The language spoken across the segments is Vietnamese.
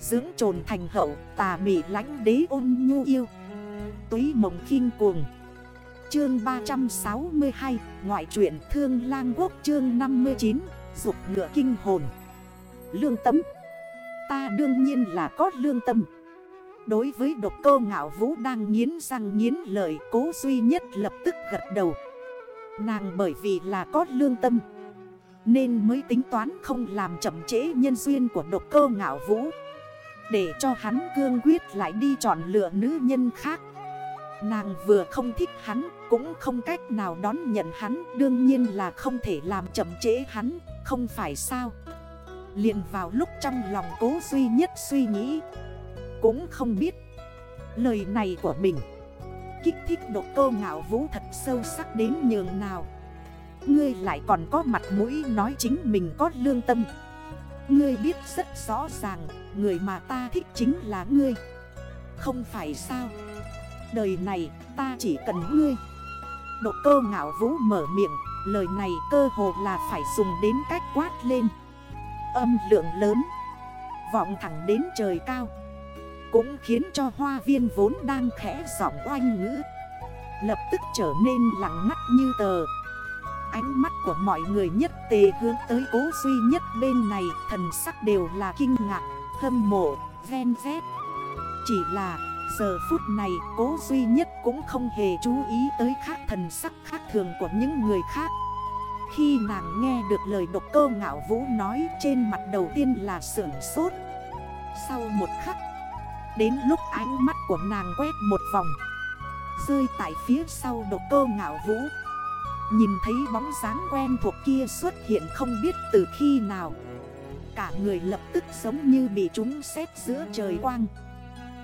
Dưỡng trồn thành hậu, tà mị lánh đế ôn nhu yêu. Túy mộng khinh cuồng. Chương 362 Ngoại truyện Thương Lang Quốc chương 59 Dục ngựa kinh hồn. Lương tâm. Ta đương nhiên là có lương tâm. Đối với độc cơ ngạo vũ đang nghiến răng nghiến lợi, Cố duy nhất lập tức gật đầu. Nàng bởi vì là có lương tâm, Nên mới tính toán không làm chậm trễ nhân duyên của độc cơ ngạo vũ. Để cho hắn cương quyết lại đi chọn lựa nữ nhân khác. Nàng vừa không thích hắn, Cũng không cách nào đón nhận hắn, Đương nhiên là không thể làm chậm trễ hắn, Không phải sao? Liền vào lúc trong lòng cố duy nhất suy nghĩ, Cũng không biết. Lời này của mình, Kích thích độ cơ ngạo vũ thật sâu sắc đến nhường nào? Ngươi lại còn có mặt mũi nói chính mình có lương tâm. Ngươi biết rất rõ ràng, Người mà ta thích chính là ngươi. Không phải sao? Đời này, ta chỉ cần ngươi. Độ cơ ngạo vũ mở miệng, Lời này cơ hồ là phải dùng đến cách quát lên. Âm lượng lớn, Vọng thẳng đến trời cao. Cũng khiến cho hoa viên vốn đang khẽ giọng oanh ngữ. Lập tức trở nên lặng ngắt như tờ. Ánh mắt của mọi người nhất tề hướng tới cố duy nhất bên này Thần sắc đều là kinh ngạc, hâm mộ, ven vét. Chỉ là giờ phút này cố duy nhất cũng không hề chú ý tới khác thần sắc khác thường của những người khác. Khi nàng nghe được lời độc cơ ngạo vũ nói trên mặt đầu tiên là sưởng sốt. Sau một khắc Đến lúc ánh mắt của nàng quét một vòng Rơi tại phía sau độc cơ ngạo vũ Nhìn thấy bóng dáng quen thuộc kia xuất hiện không biết từ khi nào. Cả người lập tức giống như bị chúng xét giữa trời quang.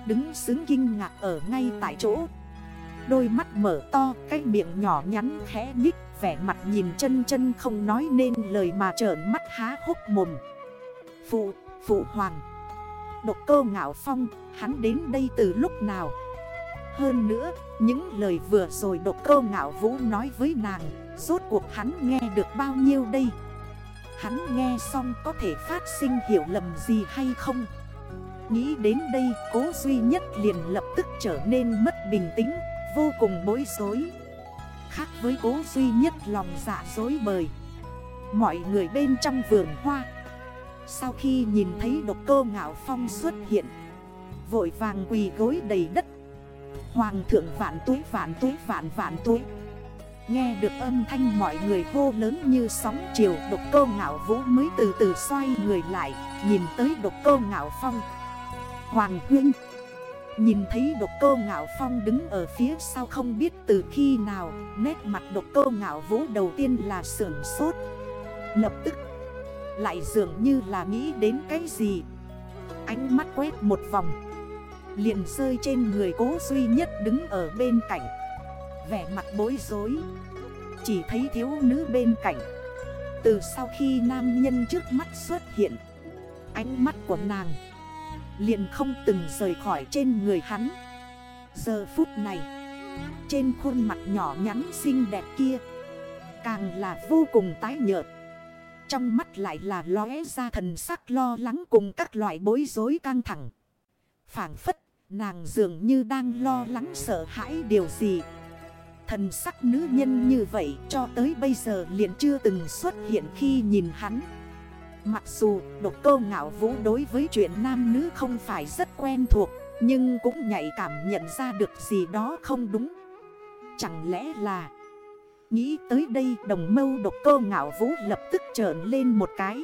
Đứng xứng kinh ngạc ở ngay tại chỗ. Đôi mắt mở to Cái miệng nhỏ nhắn khẽ nhích Vẻ mặt nhìn chân chân không nói nên lời mà trởn mắt há hốc mồm. Phụ, phụ hoàng. Độc cơ ngạo phong Hắn đến đây từ lúc nào? Hơn nữa, Những lời vừa rồi độc cơ ngạo vũ nói với nàng, Rốt cuộc hắn nghe được bao nhiêu đây? Hắn nghe xong có thể phát sinh hiểu lầm gì hay không? Nghĩ đến đây, cố duy nhất liền lập tức trở nên mất bình tĩnh, Vô cùng bối rối. Khác với cố duy nhất lòng dạ dối bời. Mọi người bên trong vườn hoa, Sau khi nhìn thấy độc cơ ngạo phong xuất hiện, Vội vàng quỳ gối đầy đất Hoàng thượng vạn túi vạn túi vạn vạn túi Nghe được âm thanh mọi người hô lớn như sóng chiều, Độc Cô ngạo vũ mới từ từ xoay người lại, Nhìn tới độc Cô ngạo phong. Hoàng huynh, Nhìn thấy độc Cô ngạo phong đứng ở phía sau không biết từ khi nào, Nét mặt độc Cô ngạo vũ đầu tiên là sưởng sốt. Lập tức, Lại dường như là nghĩ đến cái gì. Ánh mắt quét một vòng Liền rơi trên người cố duy nhất đứng ở bên cạnh. Vẻ mặt bối rối. Chỉ thấy thiếu nữ bên cạnh. Từ sau khi nam nhân trước mắt xuất hiện, Ánh mắt của nàng liền không từng rời khỏi trên người hắn. Giờ phút này, Trên khuôn mặt nhỏ nhắn xinh đẹp kia Càng là vô cùng tái nhợt. Trong mắt lại là lóe ra thần sắc lo lắng cùng các loại bối rối căng thẳng. Phản phất nàng dường như đang lo lắng sợ hãi điều gì. Thần sắc nữ nhân như vậy cho tới bây giờ liền chưa từng xuất hiện khi nhìn hắn. Mặc dù độc cơ ngạo vũ đối với chuyện nam nữ không phải rất quen thuộc, Nhưng cũng nhạy cảm nhận ra được gì đó không đúng. Chẳng lẽ là Nghĩ tới đây đồng mâu độc cơ ngạo vũ lập tức trởn lên một cái.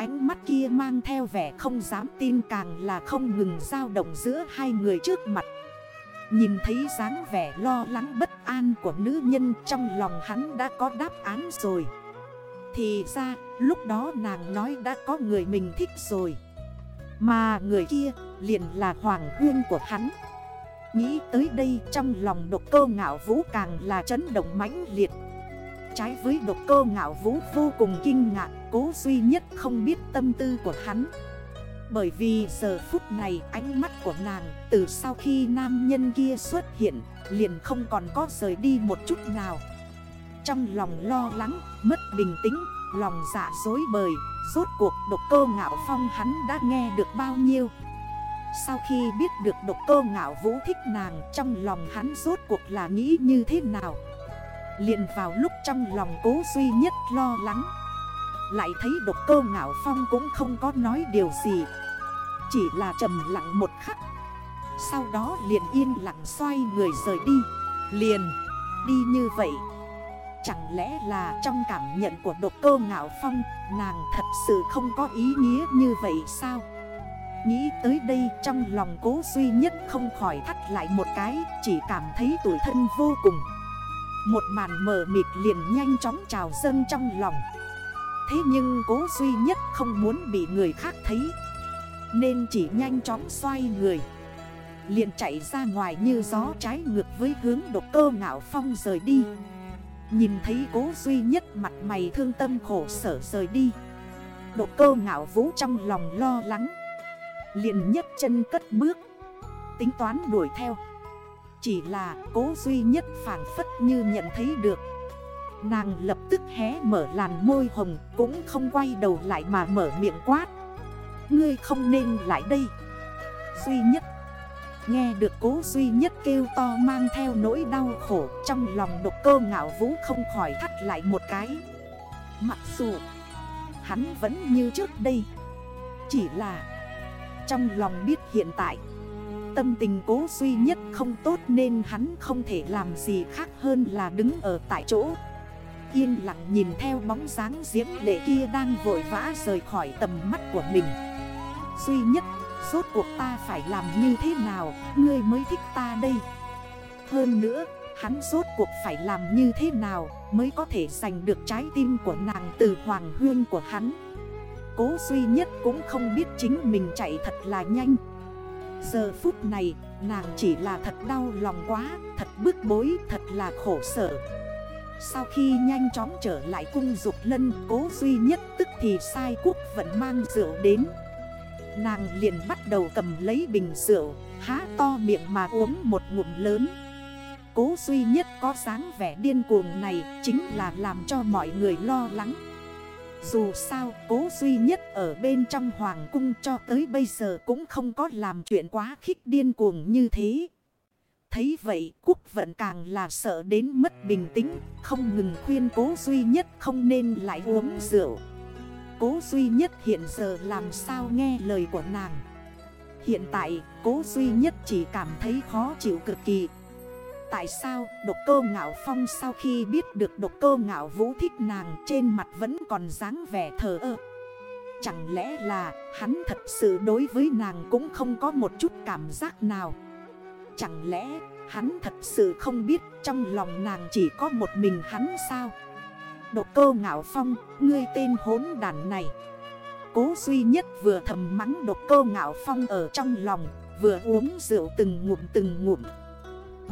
Ánh mắt kia mang theo vẻ không dám tin càng là không ngừng dao động giữa hai người trước mặt. Nhìn thấy dáng vẻ lo lắng bất an của nữ nhân trong lòng hắn đã có đáp án rồi. Thì ra, lúc đó nàng nói đã có người mình thích rồi. Mà người kia liền là Hoàng Huyên của hắn. Nghĩ tới đây trong lòng độc cơ ngạo vũ càng là chấn động mãnh liệt. Trái với độc cơ ngạo vũ vô cùng kinh ngạc. Cố duy nhất không biết tâm tư của hắn. Bởi vì giờ phút này ánh mắt của nàng Từ sau khi nam nhân kia xuất hiện Liền không còn có rời đi một chút nào. Trong lòng lo lắng, mất bình tĩnh Lòng dạ dối bời Rốt cuộc độc cơ ngạo phong hắn đã nghe được bao nhiêu. Sau khi biết được độc cơ ngạo vũ thích nàng Trong lòng hắn rốt cuộc là nghĩ như thế nào? Liền vào lúc trong lòng cố duy nhất lo lắng lại thấy độc cơ ngạo phong cũng không có nói điều gì. Chỉ là trầm lặng một khắc. Sau đó liền yên lặng xoay người rời đi. Liền đi như vậy. Chẳng lẽ là trong cảm nhận của độc cơ ngạo phong, Nàng thật sự không có ý nghĩa như vậy sao? Nghĩ tới đây trong lòng cố duy nhất không khỏi thắt lại một cái, Chỉ cảm thấy tuổi thân vô cùng. Một màn mờ mịt liền nhanh chóng trào dâng trong lòng. Thế nhưng cố duy nhất không muốn bị người khác thấy. Nên chỉ nhanh chóng xoay người. Liền chạy ra ngoài như gió trái ngược với hướng độc cơ ngạo phong rời đi. Nhìn thấy cố duy nhất mặt mày thương tâm khổ sở rời đi. Độc cơ ngạo vũ trong lòng lo lắng. Liền nhấc chân cất bước. Tính toán đuổi theo. Chỉ là cố duy nhất phản phất như nhận thấy được. Nàng lập tức hé mở làn môi hồng Cũng không quay đầu lại mà mở miệng quát. Ngươi không nên lại đây. Duy nhất, Nghe được cố duy nhất kêu to mang theo nỗi đau khổ Trong lòng độc cơ ngạo vũ không khỏi thắt lại một cái. Mặc dù, hắn vẫn như trước đây. Chỉ là, trong lòng biết hiện tại, Tâm tình cố duy nhất không tốt nên hắn không thể làm gì khác hơn là đứng ở tại chỗ. Yên lặng nhìn theo bóng dáng diễm lệ kia đang vội vã rời khỏi tầm mắt của mình. Duy nhất, Rốt cuộc ta phải làm như thế nào, Ngươi mới thích ta đây? Hơn nữa, Hắn rốt cuộc phải làm như thế nào Mới có thể giành được trái tim của nàng từ hoàng huyên của hắn? Cố duy nhất cũng không biết chính mình chạy thật là nhanh. Giờ phút này, nàng chỉ là thật đau lòng quá, Thật bức bối, thật là khổ sở. Sau khi nhanh chóng trở lại cung dục lân, Cố duy nhất tức thì sai quốc vẫn mang rượu đến. Nàng liền bắt đầu cầm lấy bình rượu, Há to miệng mà uống một ngụm lớn. Cố duy nhất có dáng vẻ điên cuồng này Chính là làm cho mọi người lo lắng. Dù sao, cố duy nhất ở bên trong hoàng cung cho tới bây giờ Cũng không có làm chuyện quá khích điên cuồng như thế. Thấy vậy, quốc vận càng là sợ đến mất bình tĩnh, Không ngừng khuyên cố duy nhất không nên lại uống rượu. Cố duy nhất hiện giờ làm sao nghe lời của nàng? Hiện tại, cố duy nhất chỉ cảm thấy khó chịu cực kỳ. Tại sao độc cơ ngạo phong sau khi biết được độc cơ ngạo vũ thích nàng trên mặt vẫn còn dáng vẻ thờ ơ? Chẳng lẽ là hắn thật sự đối với nàng cũng không có một chút cảm giác nào? Chẳng lẽ hắn thật sự không biết trong lòng nàng chỉ có một mình hắn sao? Độc cơ ngạo phong, ngươi tên hốn đàn này. Cố duy nhất vừa thầm mắng độc cơ ngạo phong ở trong lòng Vừa uống rượu từng ngụm từng ngụm.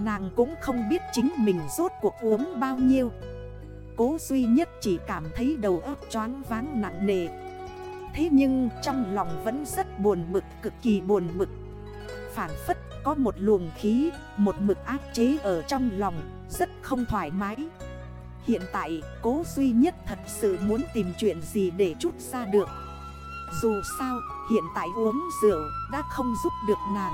Nàng cũng không biết chính mình rốt cuộc uống bao nhiêu. Cố duy nhất chỉ cảm thấy đầu óc choáng váng nặng nề. Thế nhưng trong lòng vẫn rất buồn bực, cực kỳ buồn bực Phản phất có một luồng khí, một mực áp chế ở trong lòng, rất không thoải mái. Hiện tại cố duy nhất thật sự muốn tìm chuyện gì để chút ra được. Dù sao hiện tại uống rượu đã không giúp được nàng.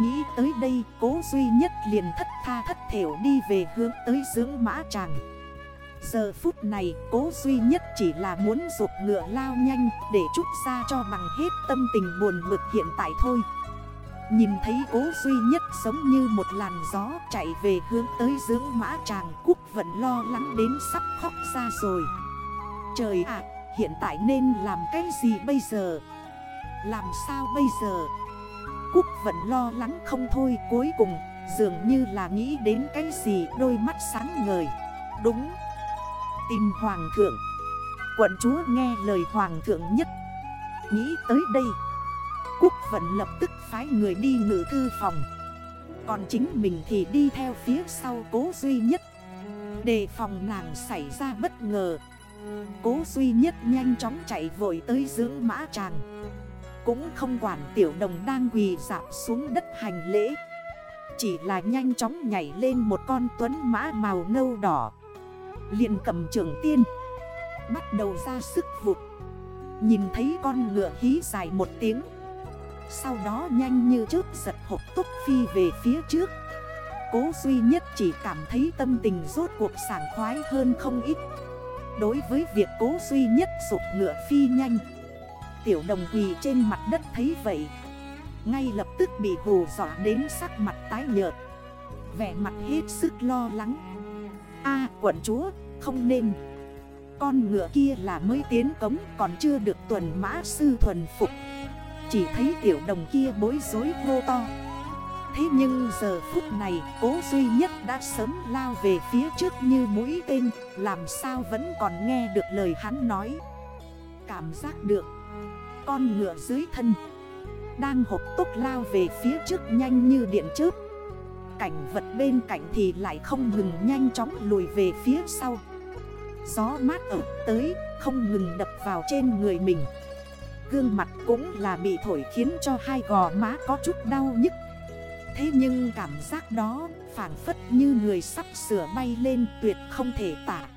Nghĩ tới đây cố duy nhất liền thất tha thất thểu đi về hướng tới dưỡng mã tràng. Giờ phút này cố duy nhất chỉ là muốn rụt ngựa lao nhanh để chút ra cho bằng hết tâm tình buồn bực hiện tại thôi. Nhìn thấy cố duy nhất giống như một làn gió chạy về hướng tới dưỡng mã tràng quốc vẫn lo lắng đến sắp khóc ra rồi. Trời ạ, hiện tại nên làm cái gì bây giờ? Làm sao bây giờ? Cúc vẫn lo lắng không thôi cuối cùng Dường như là nghĩ đến cái gì đôi mắt sáng ngời. Đúng. Tìm hoàng thượng. Quận chúa nghe lời hoàng thượng nhất. Nghĩ tới đây Quốc vẫn lập tức phái người đi ngự thư phòng. Còn chính mình thì đi theo phía sau cố duy nhất. Đề phòng nàng xảy ra bất ngờ. Cố duy nhất nhanh chóng chạy vội tới dưỡng mã tràng. Cũng không quản tiểu đồng đang quỳ dạp xuống đất hành lễ. Chỉ là nhanh chóng nhảy lên một con tuấn mã màu nâu đỏ. Liền cầm trưởng tiên. Bắt đầu ra sức vụt. Nhìn thấy con ngựa hí dài một tiếng. Sau đó nhanh như trước giật hộp túc phi về phía trước. Cố duy nhất chỉ cảm thấy tâm tình rốt cuộc sảng khoái hơn không ít. Đối với việc cố duy nhất sụp ngựa phi nhanh, Tiểu đồng quỳ trên mặt đất thấy vậy, Ngay lập tức bị hù dọa đến sắc mặt tái nhợt. Vẻ mặt hết sức lo lắng. A, quận chúa, không nên. Con ngựa kia là mới tiến cống, còn chưa được tuần mã sư thuần phục. Chỉ thấy tiểu đồng kia bối rối hô to. Thế nhưng giờ phút này, cố duy nhất đã sớm lao về phía trước như mũi tên, Làm sao vẫn còn nghe được lời hắn nói. Cảm giác được, Con ngựa dưới thân, Đang hộp tốc lao về phía trước nhanh như điện chớp. Cảnh vật bên cạnh thì lại không ngừng nhanh chóng lùi về phía sau. Gió mát ở tới, không ngừng đập vào trên người mình. Gương mặt cũng là bị thổi khiến cho hai gò má có chút đau nhức. Thế nhưng cảm giác đó phản phất như người sắp sửa bay lên tuyệt không thể tả.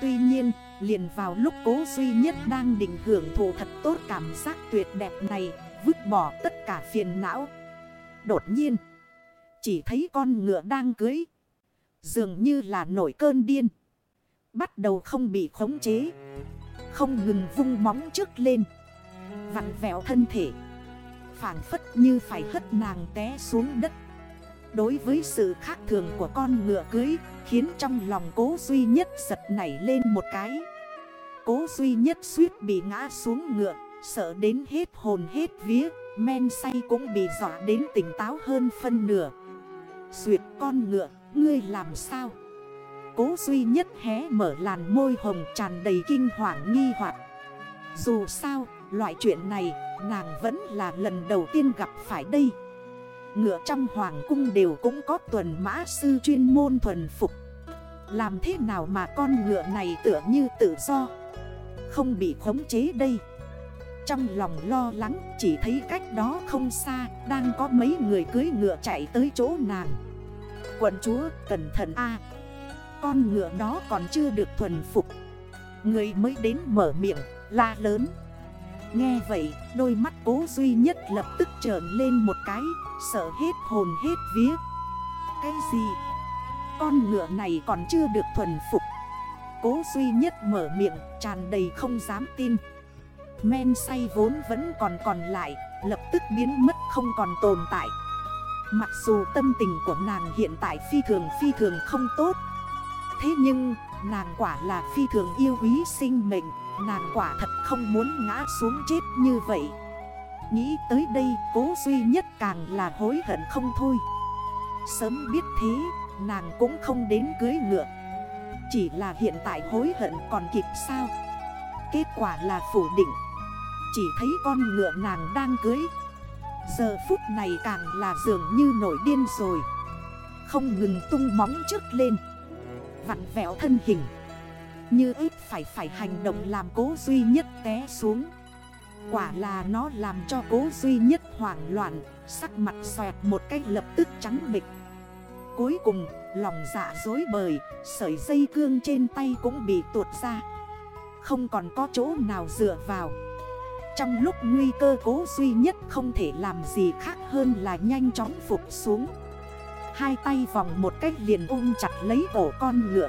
Tuy nhiên, liền vào lúc cố duy nhất đang định hưởng thụ thật tốt cảm giác tuyệt đẹp này, Vứt bỏ tất cả phiền não. Đột nhiên, Chỉ thấy con ngựa đang cưới. Dường như là nổi cơn điên. Bắt đầu không bị khống chế. Không ngừng vung móng trước lên. Vặn vẹo thân thể. Phản phất như phải hất nàng té xuống đất. Đối với sự khác thường của con ngựa cưới Khiến trong lòng cố duy nhất giật nảy lên một cái. Cố duy nhất suýt bị ngã xuống ngựa Sợ đến hết hồn hết vía Men say cũng bị dọa đến tỉnh táo hơn phân nửa. Xuyệt con ngựa, ngươi làm sao? Cố duy nhất hé mở làn môi hồng tràn đầy kinh hoàng nghi hoặc. Dù sao, loại chuyện này, Nàng vẫn là lần đầu tiên gặp phải đây. Ngựa trong hoàng cung đều cũng có tuần mã sư chuyên môn thuần phục. Làm thế nào mà con ngựa này tựa như tự do? Không bị khống chế đây. Trong lòng lo lắng, chỉ thấy cách đó không xa, Đang có mấy người cưới ngựa chạy tới chỗ nàng. Quận chúa, cẩn thận a. Con ngựa đó còn chưa được thuần phục. Người mới đến mở miệng, la lớn. Nghe vậy, đôi mắt cố duy nhất lập tức trởn lên một cái, Sợ hết hồn hết vía. Cái gì? Con ngựa này còn chưa được thuần phục. Cố duy nhất mở miệng, tràn đầy không dám tin. Men say vốn vẫn còn còn lại, Lập tức biến mất không còn tồn tại. Mặc dù tâm tình của nàng hiện tại phi thường phi thường không tốt, Thế nhưng nàng quả là phi thường yêu quý sinh mệnh. Nàng quả thật không muốn ngã xuống chết như vậy. Nghĩ tới đây, cố duy nhất càng là hối hận không thôi. Sớm biết thế, nàng cũng không đến cưới ngựa. Chỉ là hiện tại hối hận còn kịp sao? Kết quả là phủ định. Chỉ thấy con ngựa nàng đang cưới. Giờ phút này càng là dường như nổi điên rồi. Không ngừng tung móng trước lên. Vặn vẹo thân hình như ít phải phải hành động làm cố duy nhất té xuống. Quả là nó làm cho cố duy nhất hoảng loạn, Sắc mặt xoẹt một cách lập tức trắng bịch Cuối cùng, lòng dạ dối bời, Sợi dây cương trên tay cũng bị tuột ra. Không còn có chỗ nào dựa vào. Trong lúc nguy cơ cố duy nhất không thể làm gì khác hơn là nhanh chóng phục xuống. Hai tay vòng một cách liền ôm chặt lấy ổ con ngựa.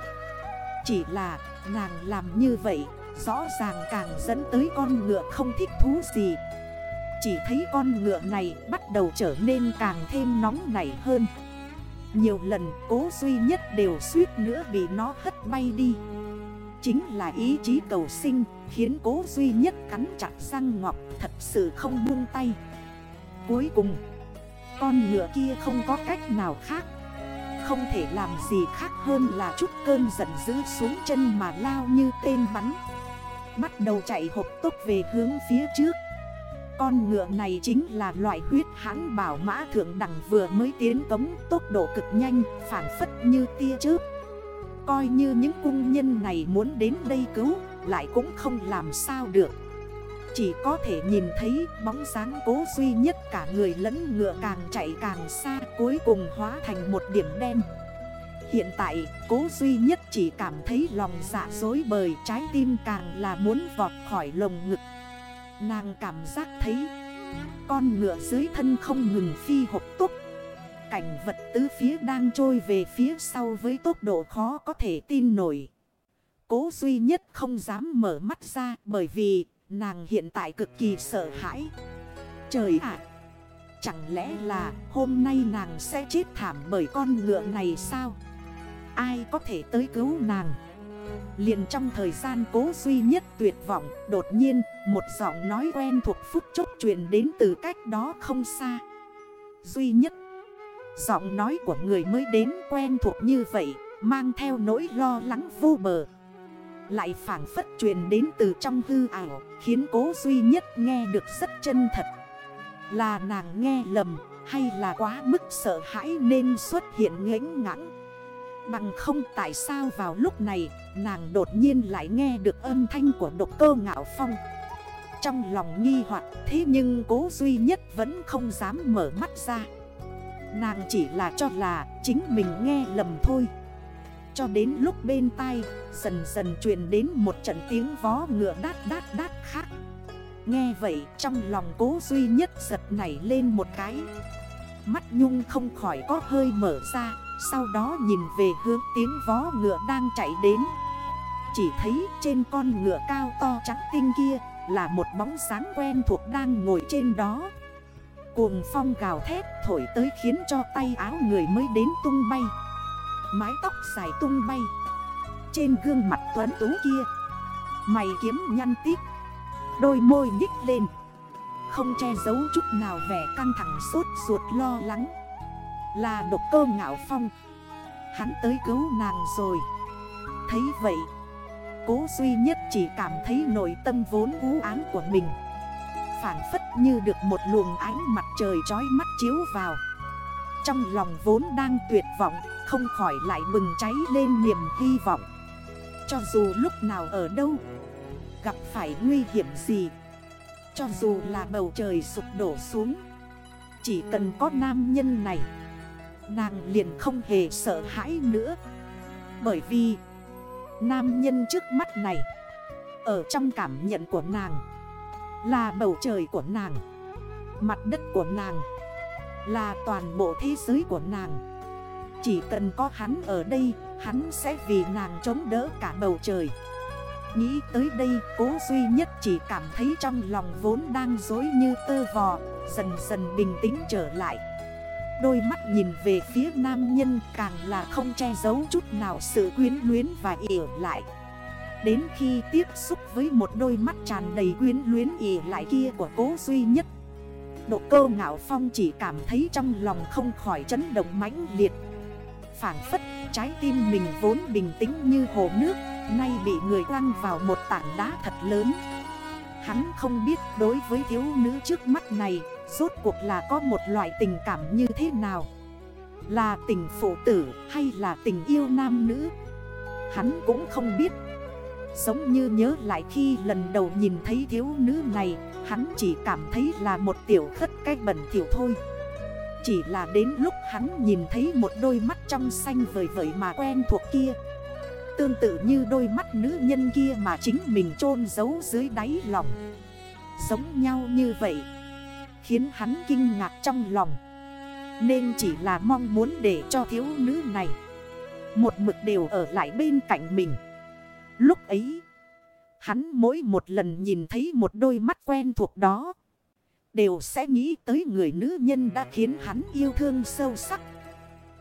Chỉ là Nàng làm như vậy, Rõ ràng càng dẫn tới con ngựa không thích thú gì. Chỉ thấy con ngựa này bắt đầu trở nên càng thêm nóng nảy hơn. Nhiều lần cố duy nhất đều suýt nữa bị nó hất bay đi. Chính là ý chí cầu sinh Khiến cố duy nhất cắn chặt răng ngọc Thật sự không buông tay. Cuối cùng, Con ngựa kia không có cách nào khác không thể làm gì khác hơn là chút cơn giận dữ xuống chân mà lao như tên bắn. Bắt đầu chạy hộp tốc về hướng phía trước. Con ngựa này chính là loại huyết hãn bảo mã thượng đẳng vừa mới tiến cống, tốc độ cực nhanh, phản phất như tia chớp. Coi như những cung nhân này muốn đến đây cứu, lại cũng không làm sao được chỉ có thể nhìn thấy bóng dáng cố duy nhất cả người lẫn ngựa càng chạy càng xa, Cuối cùng hóa thành một điểm đen. Hiện tại, cố duy nhất chỉ cảm thấy lòng dạ dối bời, Trái tim càng là muốn vọt khỏi lồng ngực. Nàng cảm giác thấy, Con ngựa dưới thân không ngừng phi hộp túc. Cảnh vật tứ phía đang trôi về phía sau với tốc độ khó có thể tin nổi. Cố duy nhất không dám mở mắt ra bởi vì nàng hiện tại cực kỳ sợ hãi Trời ạ! chẳng lẽ là hôm nay nàng sẽ chết thảm bởi con ngựa này sao? Ai có thể tới cứu nàng? liền trong thời gian cố duy nhất tuyệt vọng, Đột nhiên, một giọng nói quen thuộc phút chốc truyền đến từ cách đó không xa Duy nhất Giọng nói của người mới đến quen thuộc như vậy, Mang theo nỗi lo lắng vô bờ lại phản phất truyền đến từ trong hư ảo, Khiến cố duy nhất nghe được rất chân thật. Là nàng nghe lầm, hay là quá mức sợ hãi nên xuất hiện ngánh ngãng Bằng không, tại sao vào lúc này, nàng đột nhiên lại nghe được âm thanh của độc cơ ngạo phong? Trong lòng nghi hoặc, thế nhưng cố duy nhất vẫn không dám mở mắt ra. Nàng chỉ là cho là chính mình nghe lầm thôi. Cho đến lúc bên tai, dần dần truyền đến một trận tiếng vó ngựa đát đát đát khác. Nghe vậy, trong lòng cố duy nhất giật nảy lên một cái. Mắt nhung không khỏi có hơi mở ra, Sau đó nhìn về hướng tiếng vó ngựa đang chạy đến. Chỉ thấy trên con ngựa cao to trắng tinh kia Là một bóng sáng quen thuộc đang ngồi trên đó. Cuồng phong gào thét thổi tới khiến cho tay áo người mới đến tung bay. Mái tóc dài tung bay. Trên gương mặt tuấn tú kia, Mày kiếm nhăn tít, Đôi môi nhích lên. Không che giấu chút nào vẻ căng thẳng sốt ruột lo lắng. Là độc cơ ngạo phong, Hắn tới cứu nàng rồi. Thấy vậy, Cố duy nhất chỉ cảm thấy nội tâm vốn u ám của mình. Phản phất như được một luồng ánh mặt trời trói mắt chiếu vào. Trong lòng vốn đang tuyệt vọng không khỏi lại bừng cháy lên niềm hy vọng. Cho dù lúc nào ở đâu, Gặp phải nguy hiểm gì, Cho dù là bầu trời sụp đổ xuống, Chỉ cần có nam nhân này, Nàng liền không hề sợ hãi nữa. Bởi vì, Nam nhân trước mắt này, Ở trong cảm nhận của nàng, là bầu trời của nàng, Mặt đất của nàng, Là toàn bộ thế giới của nàng. Chỉ cần có hắn ở đây, Hắn sẽ vì nàng chống đỡ cả bầu trời. Nghĩ tới đây, cố duy nhất chỉ cảm thấy trong lòng vốn đang dối như tơ vò, Dần dần bình tĩnh trở lại. Đôi mắt nhìn về phía nam nhân càng là không che giấu chút nào sự quyến luyến và ỉa lại. Đến khi tiếp xúc với một đôi mắt tràn đầy quyến luyến ỉ lại kia của cố duy nhất, Độ cơ ngạo phong chỉ cảm thấy trong lòng không khỏi chấn động mãnh liệt. Phản phất, trái tim mình vốn bình tĩnh như hồ nước, Nay bị người quăng vào một tảng đá thật lớn. Hắn không biết đối với thiếu nữ trước mắt này, Rốt cuộc là có một loại tình cảm như thế nào? Là tình phụ tử hay là tình yêu nam nữ? Hắn cũng không biết. Giống như nhớ lại khi lần đầu nhìn thấy thiếu nữ này, Hắn chỉ cảm thấy là một tiểu khất cái bẩn thiểu thôi. Chỉ là đến lúc hắn nhìn thấy một đôi mắt trong xanh vời vời mà quen thuộc kia. Tương tự như đôi mắt nữ nhân kia mà chính mình chôn giấu dưới đáy lòng. Giống nhau như vậy Khiến hắn kinh ngạc trong lòng. Nên chỉ là mong muốn để cho thiếu nữ này Một mực đều ở lại bên cạnh mình. Lúc ấy, hắn mỗi một lần nhìn thấy một đôi mắt quen thuộc đó, đều sẽ nghĩ tới người nữ nhân đã khiến hắn yêu thương sâu sắc.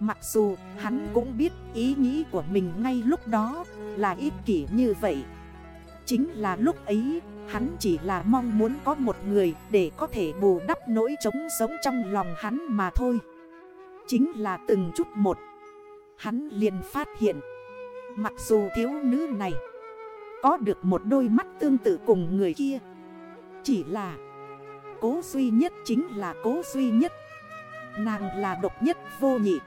Mặc dù hắn cũng biết ý nghĩ của mình ngay lúc đó là ích kỷ như vậy. Chính là lúc ấy, hắn chỉ là mong muốn có một người để có thể bù đắp nỗi trống sống trong lòng hắn mà thôi. Chính là từng chút một, hắn liền phát hiện. Mặc dù thiếu nữ này có được một đôi mắt tương tự cùng người kia Chỉ là Cố duy nhất chính là cố duy nhất. Nàng là độc nhất vô nhị.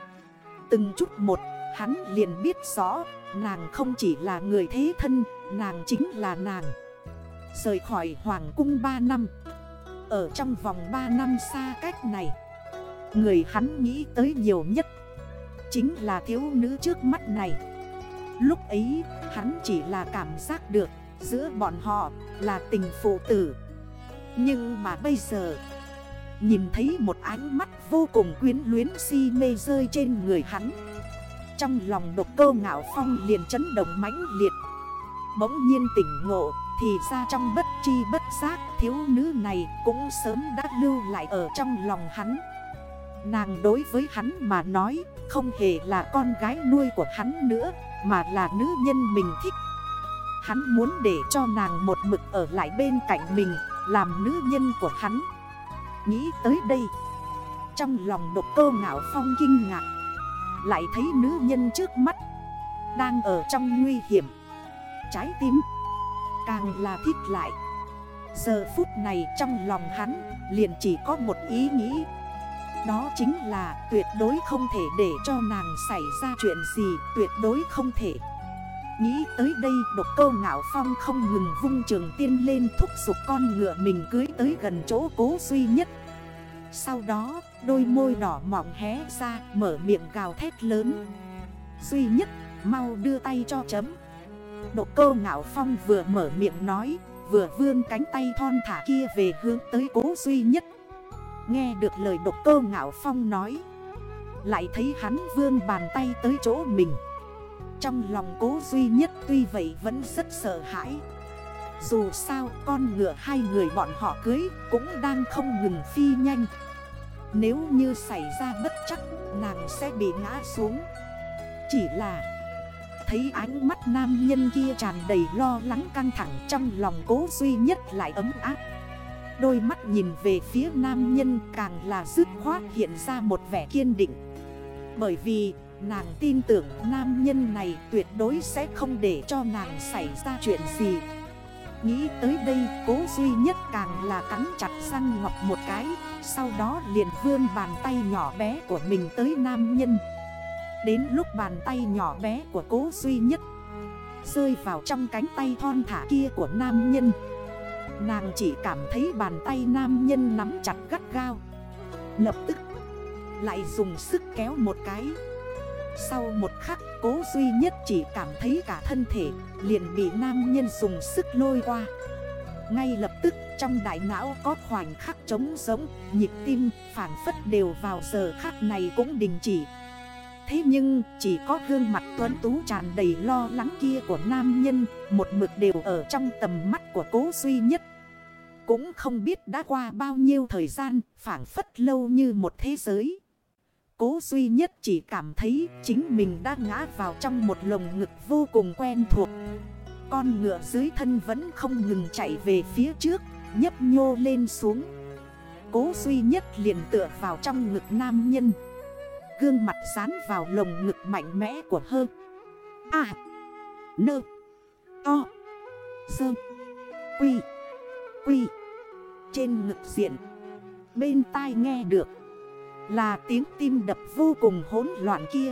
Từng chút một, hắn liền biết rõ, Nàng không chỉ là người thế thân, Nàng chính là nàng. Rời khỏi Hoàng cung 3 năm. Ở trong vòng 3 năm xa cách này, Người hắn nghĩ tới nhiều nhất Chính là thiếu nữ trước mắt này. Lúc ấy, hắn chỉ là cảm giác được Giữa bọn họ là tình phụ tử. Nhưng mà bây giờ, Nhìn thấy một ánh mắt vô cùng quyến luyến si mê rơi trên người hắn. Trong lòng độc cơ ngạo phong liền chấn động mãnh liệt. Bỗng nhiên tỉnh ngộ, Thì ra trong bất chi bất giác, Thiếu nữ này cũng sớm đã lưu lại ở trong lòng hắn. Nàng đối với hắn mà nói, Không hề là con gái nuôi của hắn nữa, Mà là nữ nhân mình thích. Hắn muốn để cho nàng một mực ở lại bên cạnh mình làm nữ nhân của hắn. Nghĩ tới đây, Trong lòng độc cơ ngạo phong kinh ngạc, Lại thấy nữ nhân trước mắt Đang ở trong nguy hiểm, Trái tim Càng là thích lại. Giờ phút này trong lòng hắn Liền chỉ có một ý nghĩ, Đó chính là tuyệt đối không thể để cho nàng xảy ra chuyện gì, Tuyệt đối không thể. Nghĩ tới đây, độc cơ ngạo phong không ngừng vung trường tiên lên thúc giục con ngựa mình cưới tới gần chỗ cố duy nhất. Sau đó, đôi môi đỏ mỏng hé ra, mở miệng gào thét lớn. Duy nhất, mau đưa tay cho chấm. Độc cơ ngạo phong vừa mở miệng nói, Vừa vươn cánh tay thon thả kia về hướng tới cố duy nhất. Nghe được lời độc cơ ngạo phong nói, Lại thấy hắn vươn bàn tay tới chỗ mình trong lòng cố duy nhất tuy vậy vẫn rất sợ hãi. Dù sao, con ngựa hai người bọn họ cưới cũng đang không ngừng phi nhanh. Nếu như xảy ra bất chắc, nàng sẽ bị ngã xuống. Chỉ là thấy ánh mắt nam nhân kia tràn đầy lo lắng căng thẳng Trong lòng cố duy nhất lại ấm áp. Đôi mắt nhìn về phía nam nhân càng là dứt khoát hiện ra một vẻ kiên định. Bởi vì Nàng tin tưởng nam nhân này tuyệt đối sẽ không để cho nàng xảy ra chuyện gì. Nghĩ tới đây, cố duy nhất càng là cắn chặt răng ngọc một cái, Sau đó liền vươn bàn tay nhỏ bé của mình tới nam nhân. Đến lúc bàn tay nhỏ bé của cố duy nhất Rơi vào trong cánh tay thon thả kia của nam nhân, Nàng chỉ cảm thấy bàn tay nam nhân nắm chặt gắt gao, Lập tức lại dùng sức kéo một cái sau một khắc cố duy nhất chỉ cảm thấy cả thân thể liền bị nam nhân dùng sức lôi qua. Ngay lập tức, trong đại não có khoảnh khắc trống giống Nhịp tim phản phất đều vào giờ khắc này cũng đình chỉ. Thế nhưng, chỉ có gương mặt tuấn tú tràn đầy lo lắng kia của nam nhân, Một mực đều ở trong tầm mắt của cố duy nhất. Cũng không biết đã qua bao nhiêu thời gian phản phất lâu như một thế giới. Cố duy nhất chỉ cảm thấy chính mình đã ngã vào trong một lồng ngực vô cùng quen thuộc. Con ngựa dưới thân vẫn không ngừng chạy về phía trước, Nhấp nhô lên xuống. Cố duy nhất liền tựa vào trong ngực nam nhân. Gương mặt dán vào lồng ngực mạnh mẽ của hơ. À Nơ To Sơ, Quy Quy. Trên ngực diện, Bên tai nghe được là tiếng tim đập vô cùng hỗn loạn kia.